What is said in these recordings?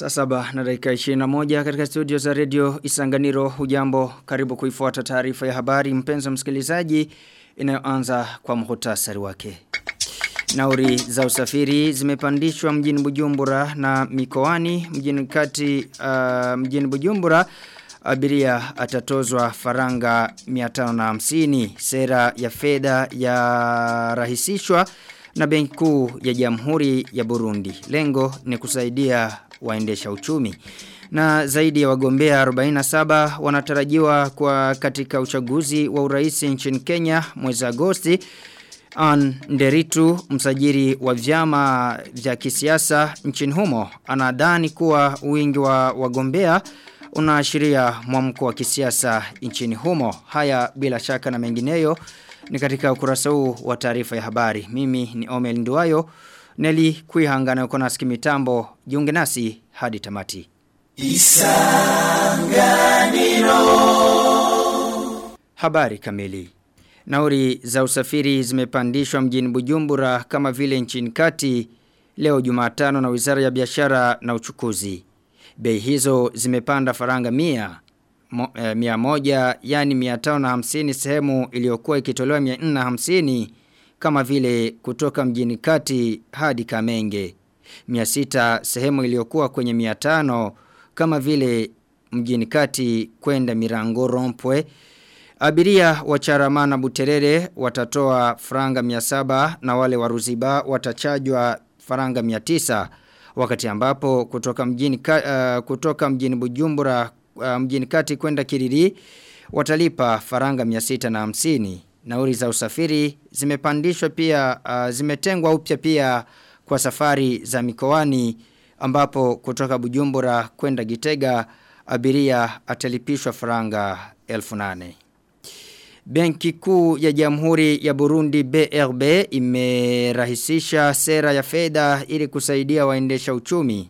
Saa saba na dakika 21 katika studio za redio Isanganiro. Hujambo karibu kuifuata taarifa ya habari mpenzo msikilizaji inayoanza kwa mhutasari wake. Nauri za usafiri zimepandishwa mjini Bujumbura na mikoani. Mjini kati uh, mjini Bujumbura abiria atatozwa faranga 550 sera ya fedha ya rahisishwa na benki kuu ya Jamhuri ya Burundi. Lengo ni kusaidia waendesha uchumi. Na zaidi ya wagombea 47 wanatarajiwa kwa katika uchaguzi wa uraisi nchini Kenya mwezi Agosti. An Nderitu msajiri wa vyama vya kisiasa nchini humo anadhani kuwa wingi wa wagombea unaashiria mwamko wa kisiasa nchini humo. Haya bila shaka na mengineyo ni katika ukurasa huu wa taarifa ya habari. Mimi ni Omel nduayo Neli Kuihanga na nasi mitambo. Jiunge nasi hadi tamati. Isanganiro. Habari kamili. Nauri za usafiri zimepandishwa mjini Bujumbura kama vile nchini kati leo Jumatano na Wizara ya Biashara na Uchukuzi. Bei hizo zimepanda faranga mia Mo, eh, mia moja yani mia tao na hamsini sehemu iliyokuwa ikitolewa mia nna hamsini kama vile kutoka mjini kati hadi kamenge. Mia sita sehemu iliyokuwa kwenye mia tano kama vile mjini kati kwenda mirango rompwe. Abiria wa charamana buterere watatoa franga mia saba na wale waruziba watachajwa franga mia tisa wakati ambapo kutoka mjini, uh, kutoka mjini bujumbura uh, mjini kati kwenda kiriri watalipa faranga 650 nauri za usafiri zimepandishwa pia uh, zimetengwa upya pia kwa safari za mikoani ambapo kutoka Bujumbura kwenda Gitega abiria atalipishwa faranga 1800 Benki kuu ya Jamhuri ya Burundi BRB imerahisisha sera ya fedha ili kusaidia waendesha uchumi.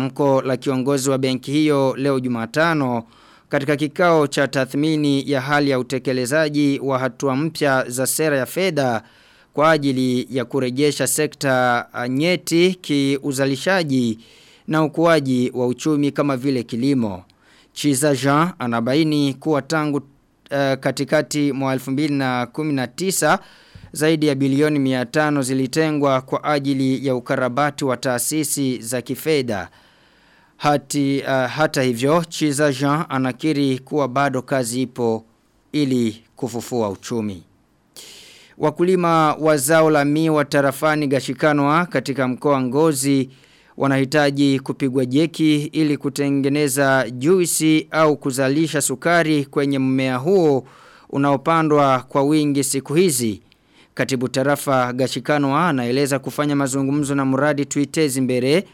Tamko la kiongozi wa benki hiyo leo Jumatano katika kikao cha tathmini ya hali ya utekelezaji wa hatua mpya za sera ya fedha kwa ajili ya kurejesha sekta nyeti kiuzalishaji na ukuaji wa uchumi kama vile kilimo. Chiza Jean anabaini kuwa tangu uh, katikati mwa 2019 zaidi ya bilioni 500 zilitengwa kwa ajili ya ukarabati wa taasisi za kifedha. Hati, uh, hata hivyo, Chiza Jean anakiri kuwa bado kazi ipo ili kufufua uchumi. Wakulima wa zao la miwa tarafani gashikanwa katika mkoa ngozi wanahitaji kupigwa jeki ili kutengeneza juisi au kuzalisha sukari kwenye mmea huo unaopandwa kwa wingi siku hizi. Katibu tarafa Gashikanwa anaeleza kufanya mazungumzo na mradi tuitezi mbere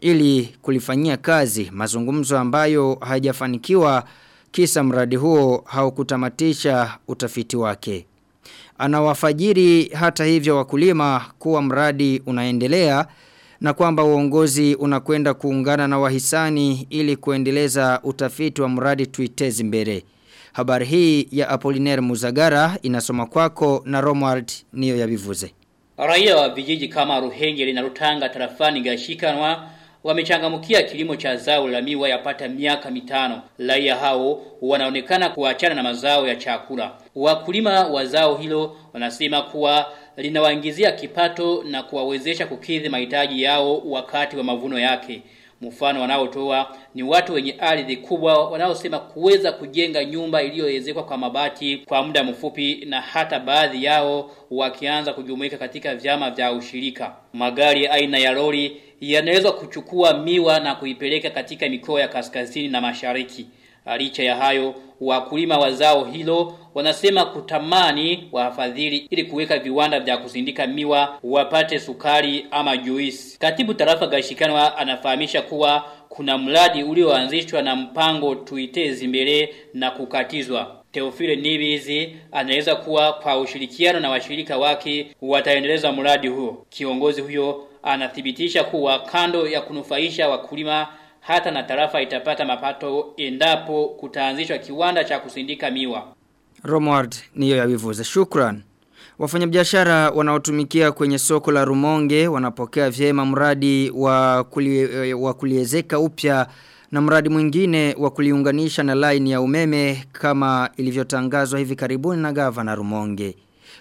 ili kulifanyia kazi mazungumzo ambayo hajafanikiwa kisa mradi huo haukutamatisha utafiti wake. Anawafajiri hata hivyo wakulima kuwa mradi unaendelea na kwamba uongozi unakwenda kuungana na wahisani ili kuendeleza utafiti wa mradi tuitezi mbere. Habari hii ya Apollinaire Muzagara inasoma kwako na Romwald niyo yabivuze. Raia wa vijiji kama Ruhengeri na Rutanga tarafani Gashikanwa wamechangamukia kilimo cha zao la miwa yapata miaka mitano. Raia hao wanaonekana kuachana na mazao ya chakula. Wakulima wa zao hilo wanasema kuwa linawaingizia kipato na kuwawezesha kukidhi mahitaji yao wakati wa mavuno yake. Mfano wanaotoa ni watu wenye ardhi kubwa wanaosema kuweza kujenga nyumba iliyoezekwa kwa mabati kwa muda mfupi na hata baadhi yao wakianza kujumuika katika vyama vya ushirika. Magari aina ya lori yanaweza kuchukua miwa na kuipeleka katika mikoa ya kaskazini na mashariki. Licha ya hayo, wakulima wa zao hilo wanasema kutamani wafadhili ili kuweka viwanda vya kusindika miwa wapate sukari ama juisi. Katibu tarafa Gashikanwa anafahamisha kuwa kuna mradi ulioanzishwa na mpango tuitezi mbele na kukatizwa. Teofile Nibizi anaweza kuwa kwa ushirikiano na washirika wake wataendeleza mradi huo. Kiongozi huyo anathibitisha kuwa kando ya kunufaisha wakulima hata na tarafa itapata mapato endapo kutaanzishwa kiwanda cha kusindika miwa. Romward niyo ya wivuze. Shukran. Wafanyabiashara wanaotumikia kwenye soko la Rumonge wanapokea vyema mradi wa, kulie, wa kuliezeka upya na mradi mwingine wa kuliunganisha na line ya umeme kama ilivyotangazwa hivi karibuni na gava na Rumonge.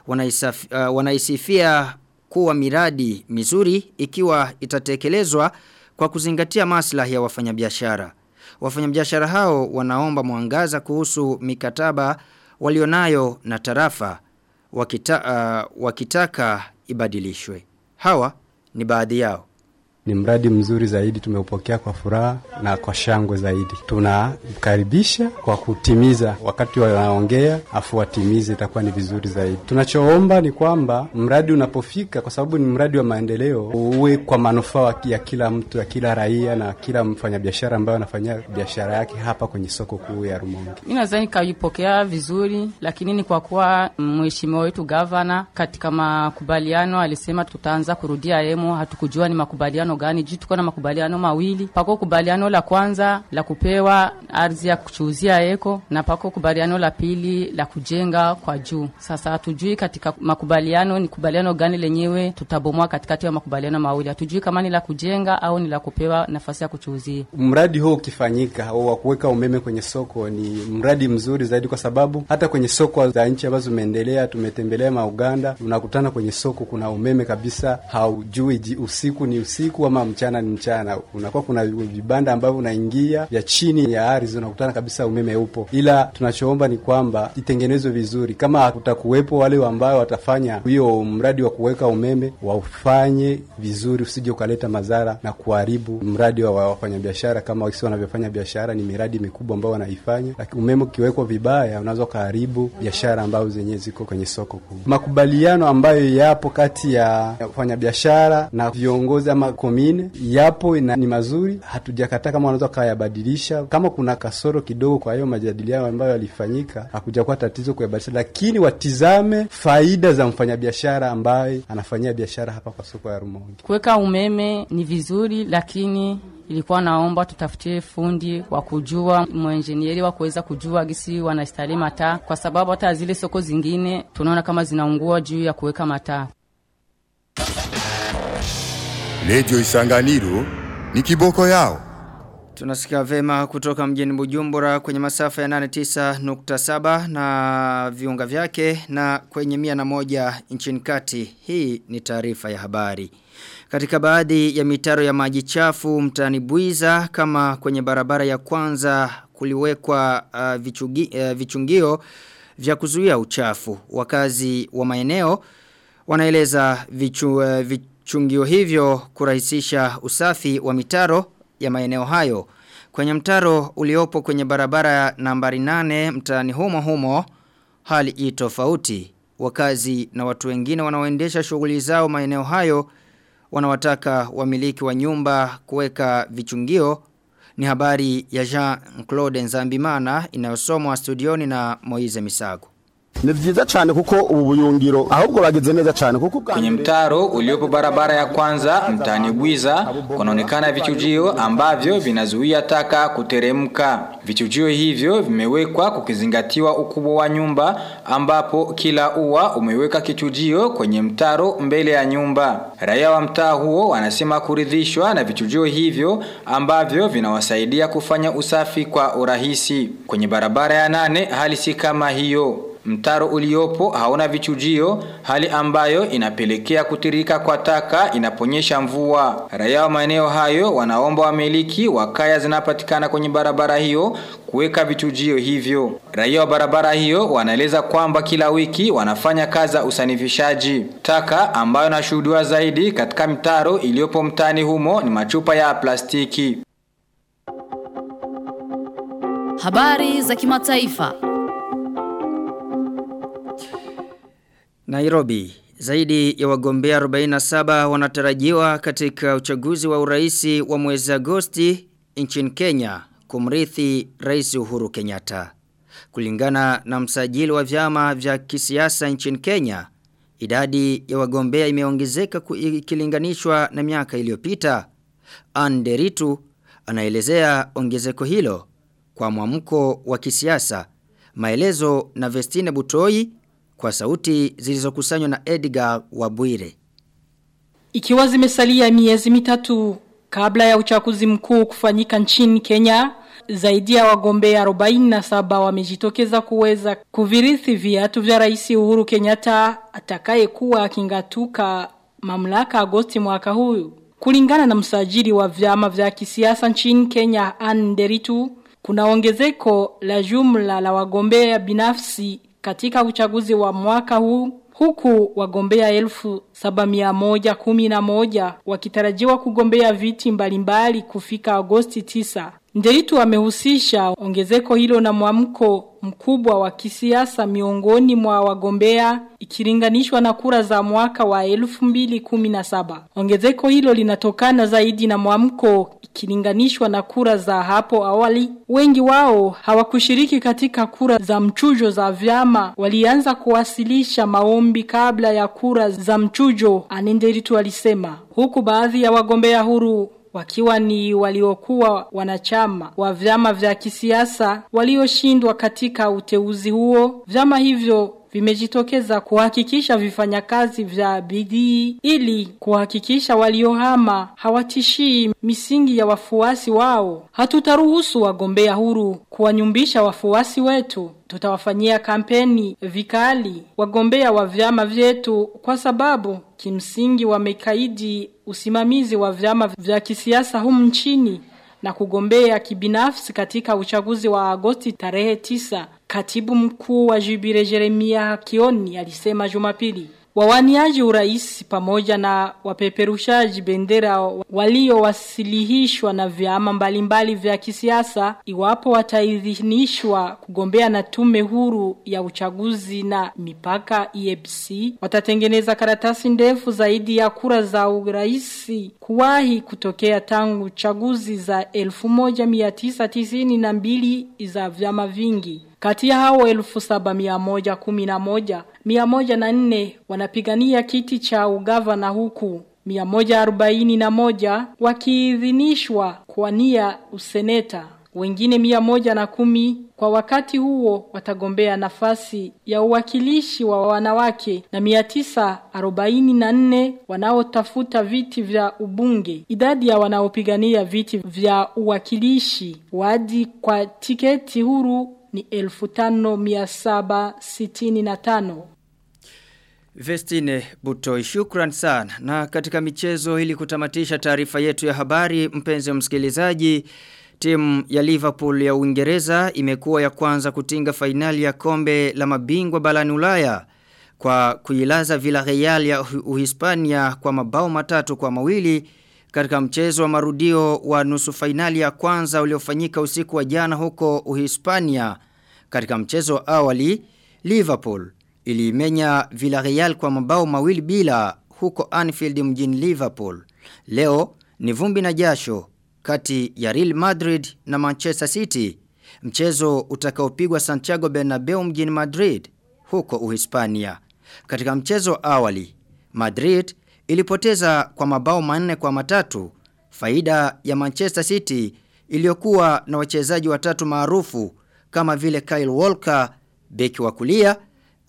Wanaisaf, uh, wanaisifia kuwa miradi mizuri ikiwa itatekelezwa kwa kuzingatia maslahi ya wafanyabiashara. Wafanyabiashara hao wanaomba mwangaza kuhusu mikataba walionayo na tarafa wakita, uh, wakitaka ibadilishwe. Hawa ni baadhi yao. Ni mradi mzuri zaidi tumeupokea kwa furaha na kwa shangwe zaidi. Tunamkaribisha kwa kutimiza wakati wanaongea afu watimize itakuwa ni vizuri zaidi. Tunachoomba ni kwamba mradi unapofika kwa sababu ni mradi wa maendeleo uwe kwa manufaa ya kila mtu, ya kila raia na kila mfanyabiashara ambayo anafanyia biashara yake hapa kwenye soko kuu ya Rumonge. Mi nadhani kaipokea vizuri, lakini ni kwa kuwa mheshimiwa wetu gavana katika makubaliano alisema tutaanza kurudia emo, hatukujua ni makubaliano gani? Juu tuko na makubaliano mawili. Pako kubaliano la kwanza la kupewa ardhi ya kuchuuzia eko na pako kubaliano la pili la kujenga kwa juu. Sasa hatujui katika makubaliano ni kubaliano gani lenyewe tutabomoa katikati ya makubaliano mawili. Hatujui kama ni la kujenga au ni la kupewa nafasi ya kuchuuzia. Mradi huo ukifanyika wa kuweka umeme kwenye soko ni mradi mzuri zaidi, kwa sababu hata kwenye soko za nchi ambazo zimeendelea, tumetembelea mauganda, unakutana kwenye soko kuna umeme kabisa, haujui usiku ni usiku ama mchana ni mchana. Unakuwa kuna vibanda ambavyo unaingia vya chini ya ardhi, unakutana kabisa umeme upo, ila tunachoomba ni kwamba itengenezwe vizuri. Kama kutakuwepo wale ambao watafanya hiyo mradi wa kuweka umeme, waufanye vizuri, usije ukaleta madhara na kuharibu mradi wa wa wafanyabiashara kama wasi wanavyofanya biashara. Ni miradi mikubwa ambayo wanaifanya, lakini umeme ukiwekwa vibaya, unaweza ukaharibu biashara ambazo zenyewe ziko kwenye soko kuu. Makubaliano ambayo yapo kati ya wafanyabiashara na viongozi ama komine yapo na ni mazuri, hatujakataa kama wanaweza kayabadilisha. Kama kuna kasoro kidogo kwa hiyo majadiliano ambayo yalifanyika, hakujakuwa tatizo kuyabadilisha, lakini watizame faida za mfanyabiashara ambaye anafanyia biashara hapa kwa soko ya Rumonge. kuweka umeme ni vizuri lakini ilikuwa naomba tutafutie fundi wa kujua mwenjenieri wa kuweza kujua gisi wanastahili mataa kwa sababu hata zile soko zingine tunaona kama zinaungua juu ya kuweka mataa Redio Isanganiro ni kiboko yao. Tunasikia vema kutoka mjini Bujumbura kwenye masafa ya 89.7 na viunga vyake na kwenye mia na moja nchini kati. Hii ni taarifa ya habari. Katika baadhi ya mitaro ya maji chafu mtaani Buiza kama kwenye barabara ya kwanza kuliwekwa uh, vichugi, uh, vichungio vya kuzuia uchafu. Wakazi wa maeneo wanaeleza vichu, uh, vichungio hivyo kurahisisha usafi wa mitaro ya maeneo hayo. Kwenye mtaro uliopo kwenye barabara nambari nane mtaani humo humo hali i tofauti. Wakazi na watu wengine wanaoendesha shughuli zao maeneo hayo wanawataka wamiliki wa nyumba kuweka vichungio ni habari ya Jean-Claude Nzambimana inayosomwa studioni na Moize Misago. Ni vyiza kuko ubu buyungiro ahubwo bageze neza kuko Kwenye mtaro uliopo barabara ya kwanza mtani Bwiza kunaonekana vichujio ambavyo vinazuia taka kuteremka. Vichujio hivyo vimewekwa kukizingatiwa ukubwa wa nyumba ambapo kila ua umeweka kichujio kwenye mtaro mbele ya nyumba. Raia wa mtaa huo wanasema kuridhishwa na vichujio hivyo ambavyo vinawasaidia kufanya usafi kwa urahisi. Kwenye barabara ya nane hali si kama hiyo. Mtaro uliopo hauna vichujio, hali ambayo inapelekea kutirika kwa taka inaponyesha mvua. Raia wa maeneo hayo wanaomba wamiliki wa kaya zinapatikana kwenye barabara hiyo kuweka vichujio hivyo. Raia wa barabara hiyo wanaeleza kwamba kila wiki wanafanya kazi usanifishaji. Taka ambayo inashuhudiwa zaidi katika mtaro iliyopo mtani humo ni machupa ya plastiki. Habari za kimataifa. Nairobi, zaidi ya wagombea 47 wanatarajiwa katika uchaguzi wa uraisi wa mwezi Agosti nchini Kenya kumrithi Rais Uhuru Kenyatta. Kulingana na msajili wa vyama vya kisiasa nchini Kenya, idadi ya wagombea imeongezeka ikilinganishwa na miaka iliyopita. Anderitu anaelezea ongezeko hilo kwa mwamko wa kisiasa. Maelezo na Vestine Butoi kwa sauti zilizokusanywa na Edgar Wabwire. Ikiwa zimesalia miezi mitatu kabla ya uchaguzi mkuu kufanyika nchini Kenya, zaidi ya wagombea 47 wamejitokeza kuweza kuvirithi viatu vya Rais Uhuru Kenyatta atakayekuwa akingatuka mamlaka Agosti mwaka huu. Kulingana na msajili wa vyama vya kisiasa nchini Kenya Ann Deritu, kuna ongezeko la jumla la wagombea binafsi katika uchaguzi wa mwaka huu huku wagombea elfu saba mia moja kumi na moja wakitarajiwa kugombea viti mbalimbali kufika Agosti 9. Ndeitu amehusisha ongezeko hilo na mwamko mkubwa wa kisiasa miongoni mwa wagombea ikilinganishwa na kura za mwaka wa 2017. Ongezeko hilo linatokana zaidi na mwamko ikilinganishwa na kura za hapo awali. Wengi wao hawakushiriki katika kura za mchujo za vyama, walianza kuwasilisha maombi kabla ya kura za mchujo, Anenderitu alisema. Huku baadhi ya wagombea huru wakiwa ni waliokuwa wanachama wa vyama vya kisiasa walioshindwa katika uteuzi huo vyama hivyo vimejitokeza kuhakikisha vifanyakazi vya bidii ili kuhakikisha waliohama hawatishii misingi ya wafuasi wao. Hatutaruhusu wagombea huru kuwanyumbisha wafuasi wetu. Tutawafanyia kampeni vikali wagombea wa vyama vyetu kwa sababu kimsingi wamekaidi usimamizi wa vyama vya kisiasa humu nchini na kugombea kibinafsi katika uchaguzi wa Agosti tarehe tisa. Katibu mkuu wa Jubile Jeremia Kioni alisema Jumapili. Wawaniaji urais pamoja na wapeperushaji bendera waliowasilihishwa na vyama mbalimbali vya kisiasa iwapo wataidhinishwa kugombea na tume huru ya uchaguzi na mipaka EFC watatengeneza karatasi ndefu zaidi ya kura za urais kuwahi kutokea tangu chaguzi za 1992 za vyama vingi. Kati ya hao elfu saba mia moja kumi na moja, mia moja na nne wanapigania kiti cha ugavana huku, mia moja arobaini na moja wakiidhinishwa kwa nia useneta. Wengine mia moja na kumi kwa wakati huo watagombea nafasi ya uwakilishi wa wanawake na mia tisa na nne wanaotafuta viti vya ubunge. Idadi ya wanaopigania viti vya uwakilishi wadi kwa tiketi huru ni elfu tano mia saba sitini na tano. Vestine Butoi shukran sana. Na katika michezo ili kutamatisha taarifa yetu ya habari mpenzi wa msikilizaji Timu ya Liverpool ya Uingereza imekuwa ya kwanza kutinga fainali ya kombe la mabingwa barani Ulaya kwa kuilaza Villarreal ya Uhispania kwa mabao matatu kwa mawili katika mchezo wa marudio wa nusu fainali ya kwanza uliofanyika usiku wa jana huko Uhispania. Katika mchezo wa awali, Liverpool iliimenya Villarreal kwa mabao mawili bila huko Anfield mjini Liverpool. Leo ni vumbi na jasho kati ya Real Madrid na Manchester City. Mchezo utakaopigwa Santiago Bernabeu mjini Madrid huko Uhispania. Katika mchezo awali, Madrid ilipoteza kwa mabao manne kwa matatu faida ya Manchester City iliyokuwa na wachezaji watatu maarufu kama vile Kyle Walker, beki wa kulia,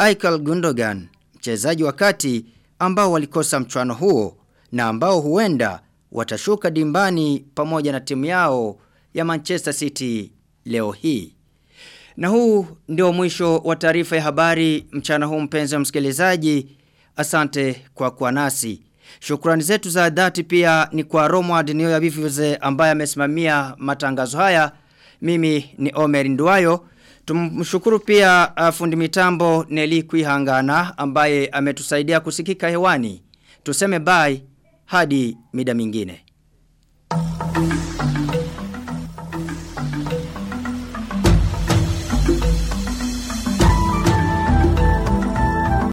Michael Gundogan, mchezaji wa kati ambao walikosa mchuano huo na ambao huenda watashuka dimbani pamoja na timu yao ya Manchester City leo hii. Na huu ndio mwisho wa taarifa ya habari mchana huu mpenzi wa msikilizaji. Asante kwa kuwa nasi. Shukrani zetu za dhati pia ni kwa Romward Nioya Bivuze ambaye amesimamia matangazo haya. Mimi ni Omer nduayo Tumshukuru pia uh, fundi mitambo Neli Kuihangana ambaye ametusaidia kusikika hewani. Tuseme bye hadi mida mingine.